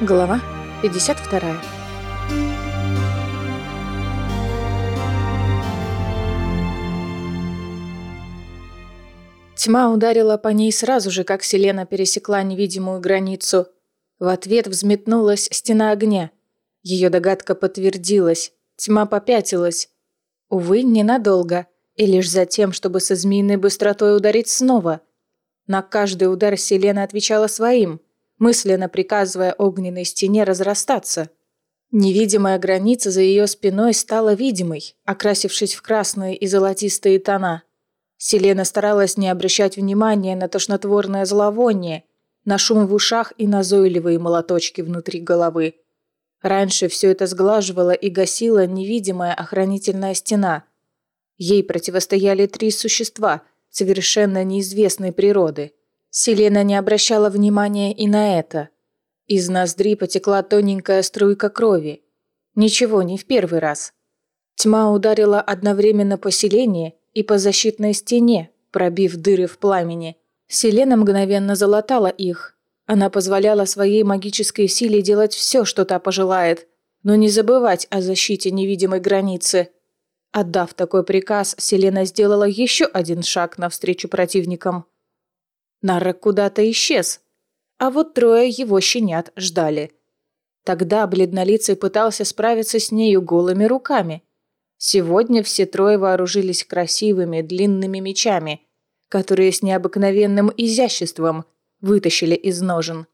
Глава 52 Тьма ударила по ней сразу же, как Селена пересекла невидимую границу. В ответ взметнулась стена огня. Ее догадка подтвердилась. Тьма попятилась. Увы, ненадолго. И лишь за тем, чтобы со змеиной быстротой ударить снова. На каждый удар Селена отвечала своим – мысленно приказывая огненной стене разрастаться. Невидимая граница за ее спиной стала видимой, окрасившись в красные и золотистые тона. Селена старалась не обращать внимания на тошнотворное зловоние, на шум в ушах и назойливые молоточки внутри головы. Раньше все это сглаживала и гасила невидимая охранительная стена. Ей противостояли три существа, совершенно неизвестной природы – Селена не обращала внимания и на это. Из ноздри потекла тоненькая струйка крови. Ничего, не в первый раз. Тьма ударила одновременно по Селене и по защитной стене, пробив дыры в пламени. Селена мгновенно залатала их. Она позволяла своей магической силе делать все, что та пожелает, но не забывать о защите невидимой границы. Отдав такой приказ, Селена сделала еще один шаг навстречу противникам. Нарок куда-то исчез, а вот трое его щенят ждали. Тогда бледнолицый пытался справиться с нею голыми руками. Сегодня все трое вооружились красивыми длинными мечами, которые с необыкновенным изяществом вытащили из ножен.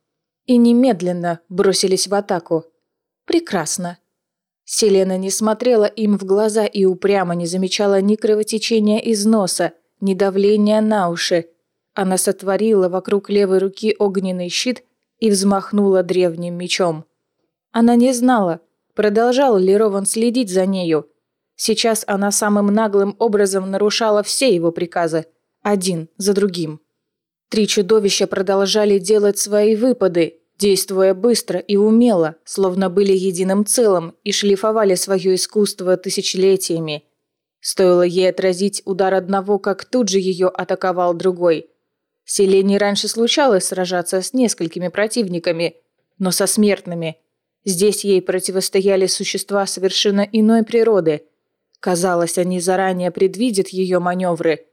И немедленно бросились в атаку. Прекрасно. Селена не смотрела им в глаза и упрямо не замечала ни кровотечения из носа, ни давления на уши, она сотворила вокруг левой руки огненный щит и взмахнула древним мечом. Она не знала, продолжал ли Рован следить за нею. Сейчас она самым наглым образом нарушала все его приказы, один за другим. Три чудовища продолжали делать свои выпады, действуя быстро и умело, словно были единым целым и шлифовали свое искусство тысячелетиями. Стоило ей отразить удар одного, как тут же ее атаковал другой – Селене раньше случалось сражаться с несколькими противниками, но со смертными. Здесь ей противостояли существа совершенно иной природы. Казалось, они заранее предвидят ее маневры.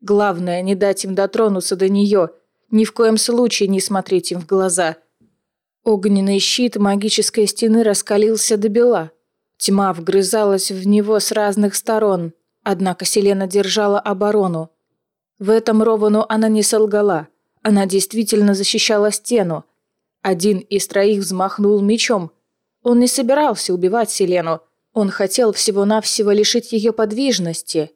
Главное, не дать им дотронуться до нее, ни в коем случае не смотреть им в глаза. Огненный щит магической стены раскалился до бела. Тьма вгрызалась в него с разных сторон, однако Селена держала оборону – в этом Ровану она не солгала. Она действительно защищала стену. Один из троих взмахнул мечом. Он не собирался убивать Селену. Он хотел всего-навсего лишить ее подвижности.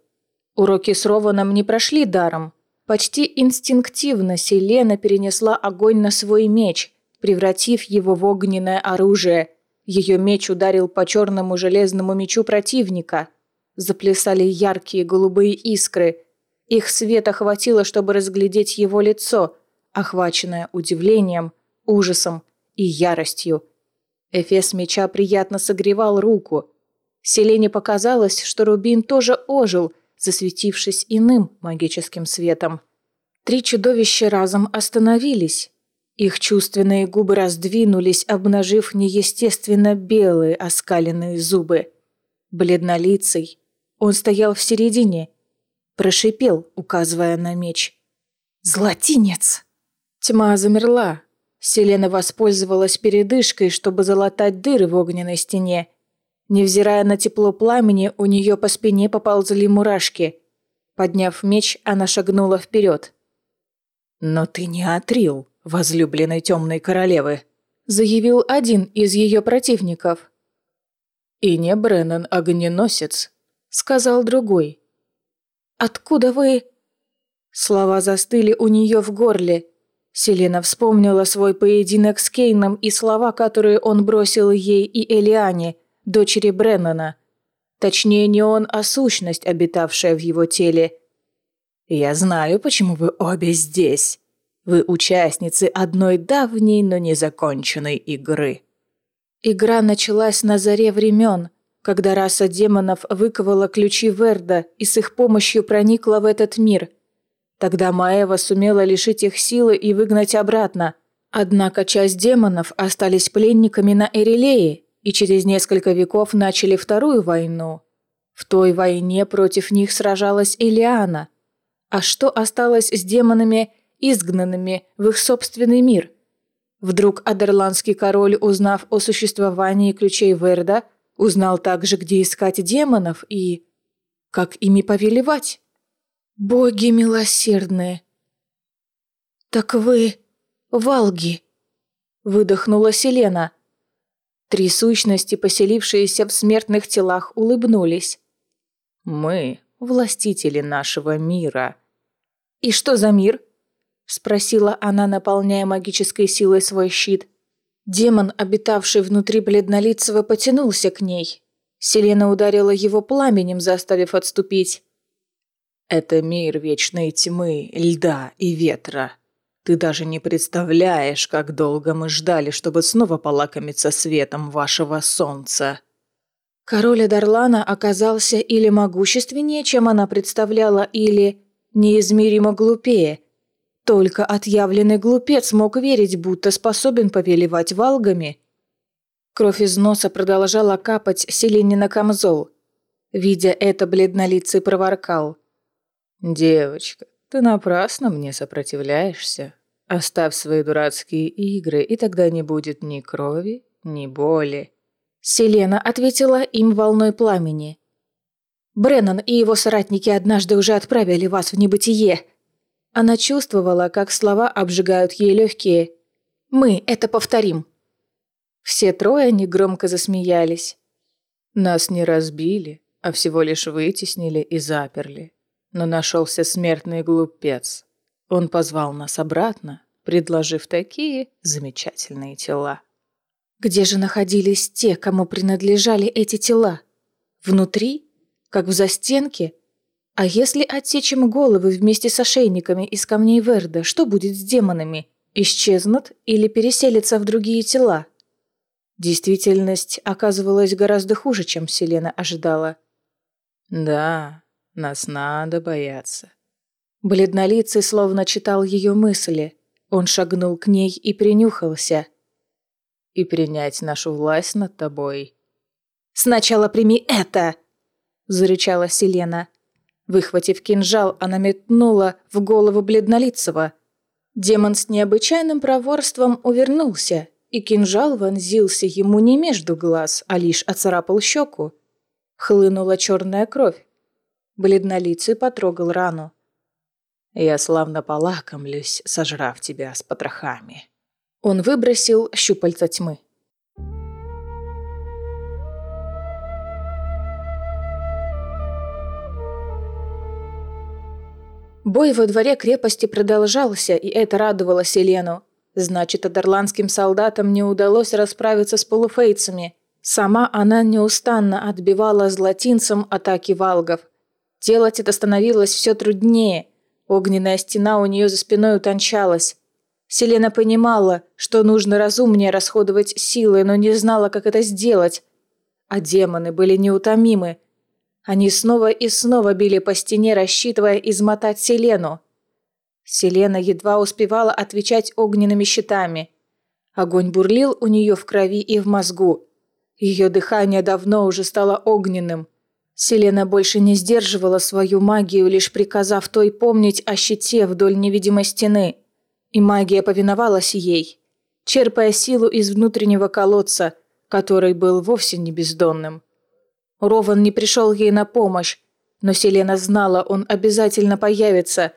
Уроки с Рованом не прошли даром. Почти инстинктивно Селена перенесла огонь на свой меч, превратив его в огненное оружие. Ее меч ударил по черному железному мечу противника. Заплясали яркие голубые искры – их света хватило, чтобы разглядеть его лицо, охваченное удивлением, ужасом и яростью. Эфес меча приятно согревал руку. Селене показалось, что Рубин тоже ожил, засветившись иным магическим светом. Три чудовища разом остановились. Их чувственные губы раздвинулись, обнажив неестественно белые оскаленные зубы. Бледнолицый. Он стоял в середине – Прошипел, указывая на меч. «Златинец!» Тьма замерла. Селена воспользовалась передышкой, чтобы залатать дыры в огненной стене. Невзирая на тепло пламени, у нее по спине поползли мурашки. Подняв меч, она шагнула вперед. «Но ты не отрил, возлюбленной темной королевы», заявил один из ее противников. «И не Бреннан Огненосец», — сказал другой. Откуда вы...» Слова застыли у нее в горле. Селена вспомнила свой поединок с Кейном и слова, которые он бросил ей и Элиане, дочери Бреннана. Точнее, не он, а сущность, обитавшая в его теле. «Я знаю, почему вы обе здесь. Вы участницы одной давней, но незаконченной игры». Игра началась на заре времен – когда раса демонов выковала ключи Верда и с их помощью проникла в этот мир. Тогда Маева сумела лишить их силы и выгнать обратно. Однако часть демонов остались пленниками на Эрилее и через несколько веков начали Вторую войну. В той войне против них сражалась Элиана. А что осталось с демонами, изгнанными в их собственный мир? Вдруг Адерландский король, узнав о существовании ключей Верда, узнал также, где искать демонов и... как ими повелевать? Боги милосердные! «Так вы Валги!» – выдохнула Селена. Три сущности, поселившиеся в смертных телах, улыбнулись. «Мы – властители нашего мира». «И что за мир?» – спросила она, наполняя магической силой свой щит. Демон, обитавший внутри бледнолицего, потянулся к ней. Селена ударила его пламенем, заставив отступить. «Это мир вечной тьмы, льда и ветра», ты даже не представляешь, как долго мы ждали, чтобы снова полакомиться светом вашего солнца». Король Адарлана оказался или могущественнее, чем она представляла, или неизмеримо глупее. Только отъявленный глупец мог верить, будто способен повелевать валгами. Кровь из носа продолжала капать Селине на камзол. Видя это, бледнолицый проворкал. «Девочка, ты напрасно мне сопротивляешься. Оставь свои дурацкие игры, и тогда не будет ни крови, ни боли». Селена ответила им волной пламени. «Бреннан и его соратники однажды уже отправили вас в небытие». Она чувствовала, как слова обжигают ей легкие. «Мы это повторим». Все трое негромко засмеялись. «Нас не разбили, а всего лишь вытеснили и заперли но нашелся смертный глупец. Он позвал нас обратно, предложив такие замечательные тела. Где же находились те, кому принадлежали эти тела? Внутри? Как в застенке? А если отсечь им головы вместе с ошейниками из камней Верда, что будет с демонами? Исчезнут или переселятся в другие тела? Действительность оказывалась гораздо хуже, чем Селена ожидала. «Да, нас надо бояться». Бледнолицый словно читал ее мысли. Он шагнул к ней и принюхался. «И принять нашу власть над тобой». «Сначала прими это!» – зарычала Селена. Выхватив кинжал, она метнула в голову бледнолицего. Демон с необычайным проворством увернулся, и кинжал вонзился ему не между глаз, а лишь оцарапал щеку. Хлынула черная кровь. Бледнолицый потрогал рану. «Я славно полакомлюсь, сожрав тебя с потрохами». Он выбросил щупальца тьмы. Бой во дворе крепости продолжался, и это радовало Селену. Значит, адерландским солдатам не удалось расправиться с полуфейцами. Сама она неустанно отбивала златинцам атаки валгов. Делать это становилось все труднее. Огненная стена у нее за спиной утончалась. Селена понимала, что нужно разумнее расходовать силы, но не знала, как это сделать. А демоны были неутомимы. Они снова и снова били по стене, рассчитывая измотать Селену. Селена едва успевала отвечать огненными щитами. Огонь бурлил у нее в крови и в мозгу. Ее дыхание давно уже стало огненным. Селена больше не сдерживала свою магию, лишь приказав той помнить о щите вдоль невидимой стены. И магия повиновалась ей, черпая силу из внутреннего колодца, который был вовсе не бездонным. Рован не пришел ей на помощь, но Селена знала, он обязательно появится.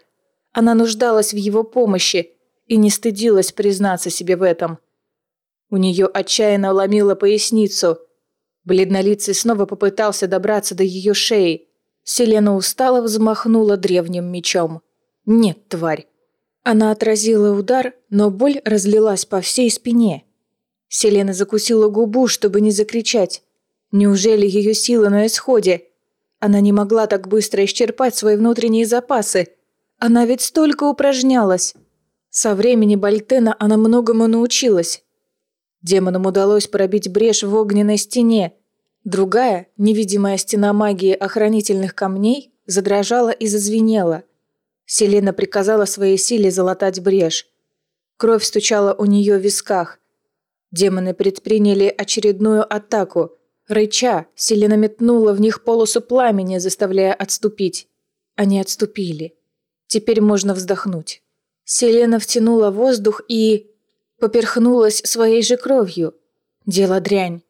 Она нуждалась в его помощи и не стыдилась признаться себе в этом. У нее отчаянно ломило поясницу – Бледнолицый снова попытался добраться до ее шеи. Селена устало взмахнула древним мечом. «Нет, тварь!» Она отразила удар, но боль разлилась по всей спине. Селена закусила губу, чтобы не закричать. Неужели ее сила на исходе? Она не могла так быстро исчерпать свои внутренние запасы. Она ведь столько упражнялась. Со времени Бальтена она многому научилась. Демонам удалось пробить брешь в огненной стене. Другая, невидимая стена магии охранительных камней, задрожала и зазвенела. Селена приказала своей силе залатать брешь. Кровь стучала у нее в висках. Демоны предприняли очередную атаку. Рыча, Селена метнула в них полосу пламени, заставляя отступить. Они отступили. Теперь можно вздохнуть. Селена втянула воздух и... поперхнулась своей же кровью. Дело дрянь.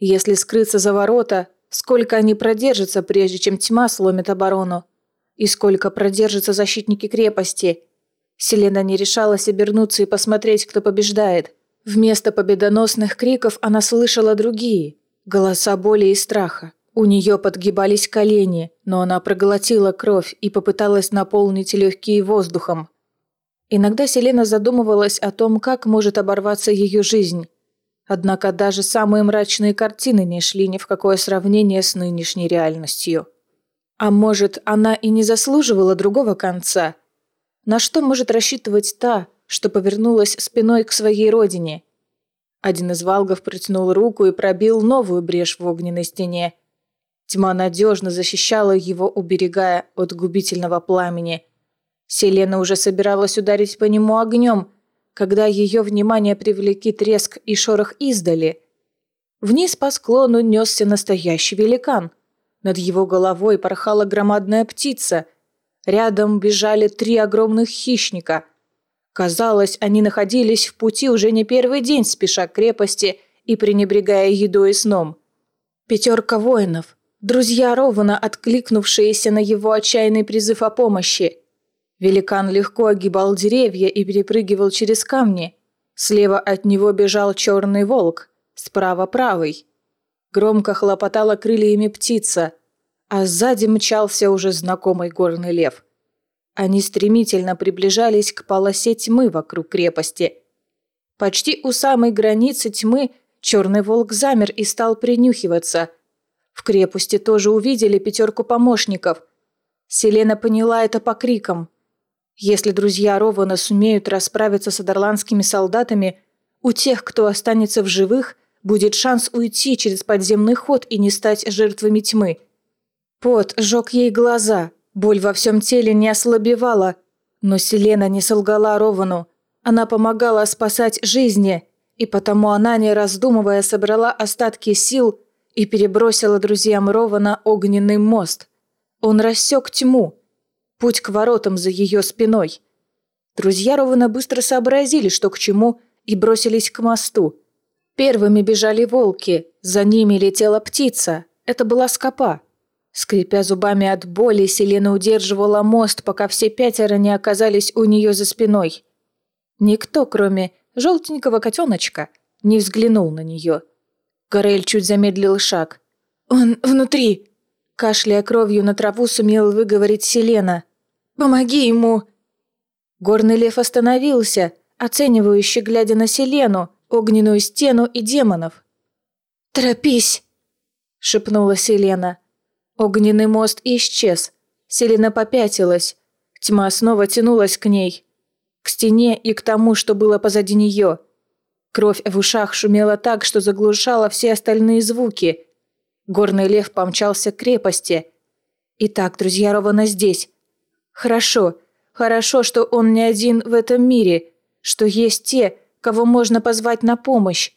Если скрыться за ворота, сколько они продержатся, прежде чем тьма сломит оборону? И сколько продержатся защитники крепости? Селена не решалась обернуться и посмотреть, кто побеждает. Вместо победоносных криков она слышала другие, голоса боли и страха. У нее подгибались колени, но она проглотила кровь и попыталась наполнить легкие воздухом. Иногда Селена задумывалась о том, как может оборваться ее жизнь. Однако даже самые мрачные картины не шли ни в какое сравнение с нынешней реальностью. А может, она и не заслуживала другого конца? На что может рассчитывать та, что повернулась спиной к своей родине? Один из валгов протянул руку и пробил новую брешь в огненной стене. Тьма надежно защищала его, уберегая от губительного пламени. Селена уже собиралась ударить по нему огнем – когда ее внимание привлекли треск и шорох издали. Вниз по склону несся настоящий великан. Над его головой порхала громадная птица. Рядом бежали три огромных хищника. Казалось, они находились в пути уже не первый день, спеша к крепости и пренебрегая едой и сном. Пятерка воинов, друзья Рована, откликнувшиеся на его отчаянный призыв о помощи – Великан легко огибал деревья и перепрыгивал через камни. Слева от него бежал черный волк, справа правый. Громко хлопотала крыльями птица, а сзади мчался уже знакомый горный лев. Они стремительно приближались к полосе тьмы вокруг крепости. Почти у самой границы тьмы черный волк замер и стал принюхиваться. В крепости тоже увидели пятерку помощников. Селена поняла это по крикам – если друзья Рована сумеют расправиться с адерландскими солдатами, у тех, кто останется в живых, будет шанс уйти через подземный ход и не стать жертвами тьмы. Пот жег ей глаза, боль во всем теле не ослабевала, но Селена не солгала Ровану. Она помогала спасать жизни, и потому она, не раздумывая, собрала остатки сил и перебросила друзьям Рована огненный мост. Он рассек тьму – путь к воротам за ее спиной. Друзья Рована быстро сообразили, что к чему, и бросились к мосту. Первыми бежали волки, за ними летела птица. Это была скопа. Скрипя зубами от боли, Селена удерживала мост, пока все пятеро не оказались у нее за спиной. Никто, кроме желтенького котеночка, не взглянул на нее. Горель чуть замедлил шаг. «Он внутри!» Кашляя кровью на траву, сумел выговорить Селена. Помоги ему!» Горный лев остановился, оценивающе глядя на Селену, огненную стену и демонов. «Торопись!» – шепнула Селена. Огненный мост исчез. Селена попятилась. Тьма снова тянулась к ней. К стене и к тому, что было позади нее. Кровь в ушах шумела так, что заглушала все остальные звуки. Горный лев помчался к крепости. Итак, друзья Рована здесь. Хорошо, хорошо, что он не один в этом мире, что есть те, кого можно позвать на помощь.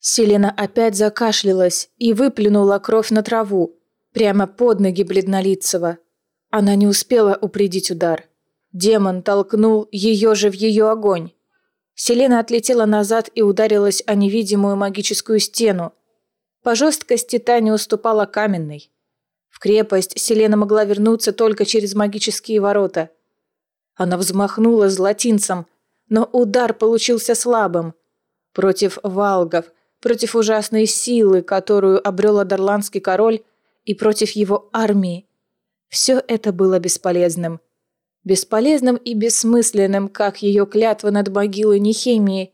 Селена опять закашлялась и выплюнула кровь на траву, прямо под ноги бледнолицего. Она не успела упредить удар. Демон толкнул ее же в ее огонь. Селена отлетела назад и ударилась о невидимую магическую стену. По жесткости та не уступала каменной. В крепость Селена могла вернуться только через магические ворота. Она взмахнула золотинцем, но удар получился слабым. Против валгов, против ужасной силы, которую обрел Адерландский король, и против его армии. Все это было бесполезным. Бесполезным и бессмысленным, как ее клятва над могилой Нехемии.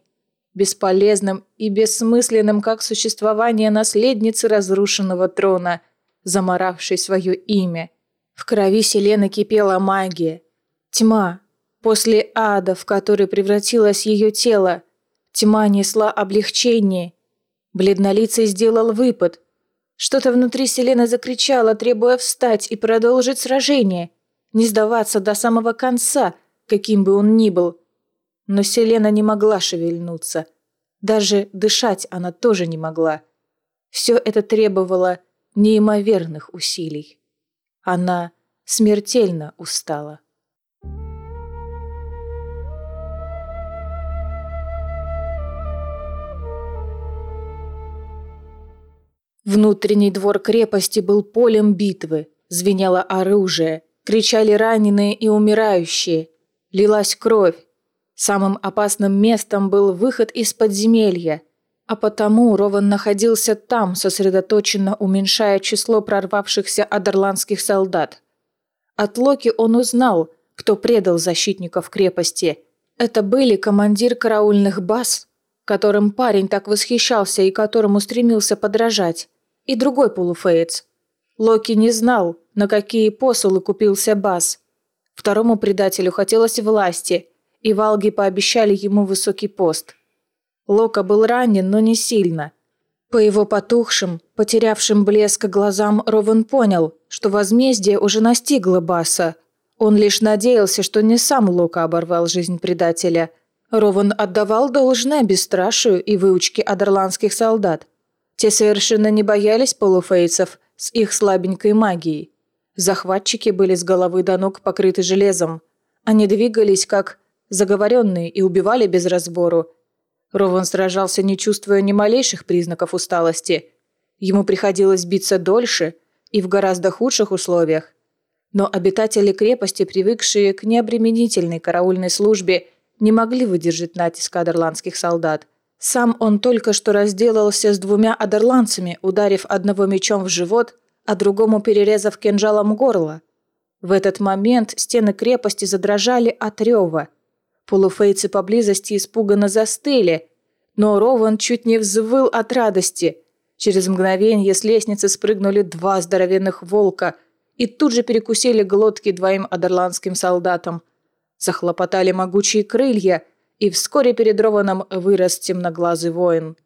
Бесполезным и бессмысленным, как существование наследницы разрушенного трона – заморавший свое имя. В крови Селены кипела магия. Тьма. После ада, в который превратилось ее тело, тьма несла облегчение. Бледнолицый сделал выпад. Что-то внутри Селены закричало, требуя встать и продолжить сражение, не сдаваться до самого конца, каким бы он ни был. Но Селена не могла шевельнуться. Даже дышать она тоже не могла. Все это требовало неимоверных усилий. Она смертельно устала. Внутренний двор крепости был полем битвы. Звенело оружие, кричали раненые и умирающие. Лилась кровь. Самым опасным местом был выход из подземелья. А потому Рован находился там, сосредоточенно уменьшая число прорвавшихся адерландских солдат. От Локи он узнал, кто предал защитников крепости. Это были командир караульных баз, которым парень так восхищался и которому стремился подражать, и другой полуфеец. Локи не знал, на какие посулы купился Бас. Второму предателю хотелось власти, и Валги пообещали ему высокий пост. Лока был ранен, но не сильно. По его потухшим, потерявшим блеск глазам Ровен понял, что возмездие уже настигло Баса. Он лишь надеялся, что не сам Лока оборвал жизнь предателя. Рован отдавал должное бесстрашию и выучке адерландских солдат – те совершенно не боялись полуфейцев с их слабенькой магией. Захватчики были с головы до ног покрыты железом. Они двигались как заговоренные и убивали без разбору. Рован сражался, не чувствуя ни малейших признаков усталости. Ему приходилось биться дольше и в гораздо худших условиях. Но обитатели крепости, привыкшие к необременительной караульной службе, не могли выдержать натиск адерландских солдат – сам он только что разделался с двумя адерландцами, ударив одного мечом в живот, а другому перерезав кинжалом горло. В этот момент стены крепости задрожали от рева. Полуфейцы поблизости испуганно застыли, но Рован чуть не взвыл от радости. Через мгновение с лестницы спрыгнули два здоровенных волка и тут же перекусили глотки двоим адерландским солдатам. Захлопотали могучие крылья – и вскоре перед Рованом вырос темноглазый воин.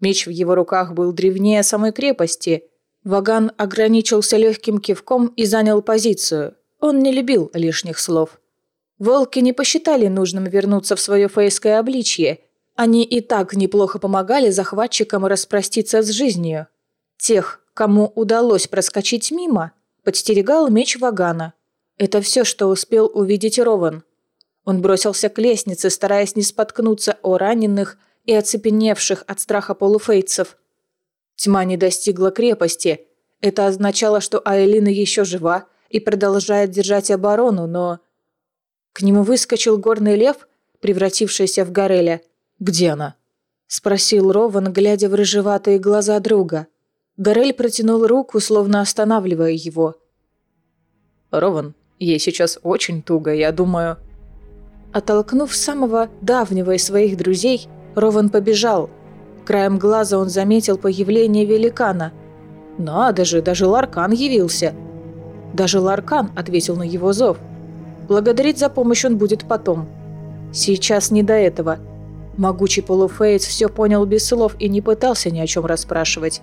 Меч в его руках был древнее самой крепости. Ваган ограничился легким кивком и занял позицию. Он не любил лишних слов. Волки не посчитали нужным вернуться в свое фейское обличье. Они и так неплохо помогали захватчикам распроститься с жизнью. Тех, кому удалось проскочить мимо, подстерегал меч Вагана. Это все, что успел увидеть Рован – он бросился к лестнице, стараясь не споткнуться о раненых и оцепеневших от страха полуфейцев. Тьма не достигла крепости. Это означало, что Айлина еще жива и продолжает держать оборону, но... К нему выскочил горный лев, превратившийся в Гореля. «Где она?» – спросил Рован, глядя в рыжеватые глаза друга. Горель протянул руку, словно останавливая его. «Рован, ей сейчас очень туго, я думаю...» Оттолкнув самого давнего из своих друзей, Рован побежал. Краем глаза он заметил появление великана. «Надо же, даже Ларкан явился!» Даже Ларкан ответил на его зов. Благодарить за помощь он будет потом. Сейчас не до этого. Могучий полуфейц все понял без слов и не пытался ни о чем расспрашивать.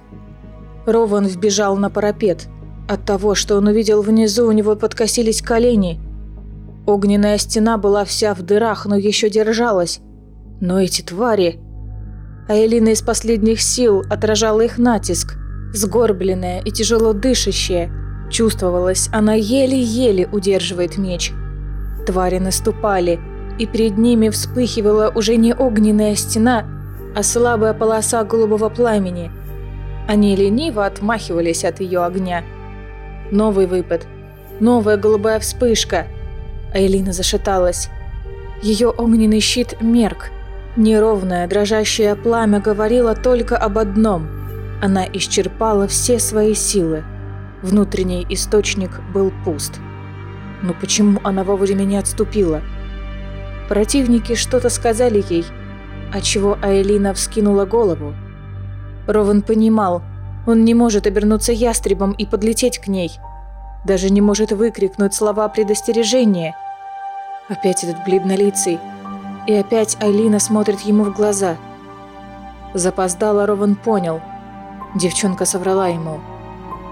Рован вбежал на парапет. От того, что он увидел внизу, у него подкосились колени – Огненная стена была вся в дырах, но еще держалась. Но эти твари... А Элина из последних сил отражала их натиск. Сгорбленная и тяжело дышащая. Чувствовалось, она еле-еле удерживает меч. Твари наступали, и перед ними вспыхивала уже не огненная стена, а слабая полоса голубого пламени. Они лениво отмахивались от ее огня. Новый выпад. Новая голубая вспышка – Айлина зашаталась. Ее огненный щит мерк. Неровное, дрожащее пламя говорило только об одном. Она исчерпала все свои силы. Внутренний источник был пуст. Но почему она вовремя не отступила? Противники что-то сказали ей, отчего Айлина вскинула голову. Рован понимал, он не может обернуться ястребом и подлететь к ней – даже не может выкрикнуть слова предостережения. Опять этот бледнолицый. И опять Айлина смотрит ему в глаза. Запоздало Рован понял. Девчонка соврала ему.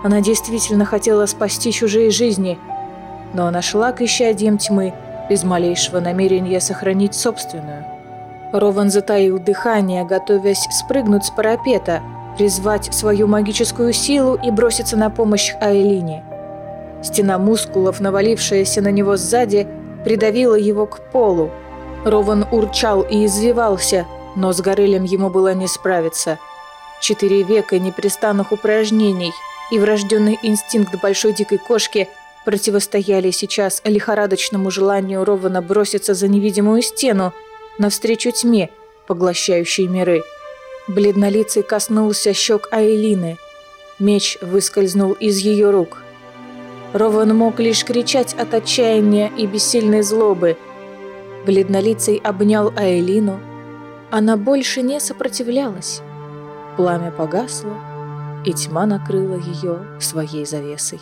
Она действительно хотела спасти чужие жизни, но она шла к исчадьям тьмы без малейшего намерения сохранить собственную. Рован затаил дыхание, готовясь спрыгнуть с парапета, призвать свою магическую силу и броситься на помощь Айлине. Стена мускулов, навалившаяся на него сзади, придавила его к полу. Рован урчал и извивался, но с Горелем ему было не справиться. Четыре века непрестанных упражнений и врожденный инстинкт большой дикой кошки противостояли сейчас лихорадочному желанию Рована броситься за невидимую стену, навстречу тьме, поглощающей миры. Бледнолицый коснулся щек Айлины. Меч выскользнул из ее рук. Рован мог лишь кричать от отчаяния и бессильной злобы. Бледнолицый обнял Айлину. Она больше не сопротивлялась. Пламя погасло, и тьма накрыла ее своей завесой.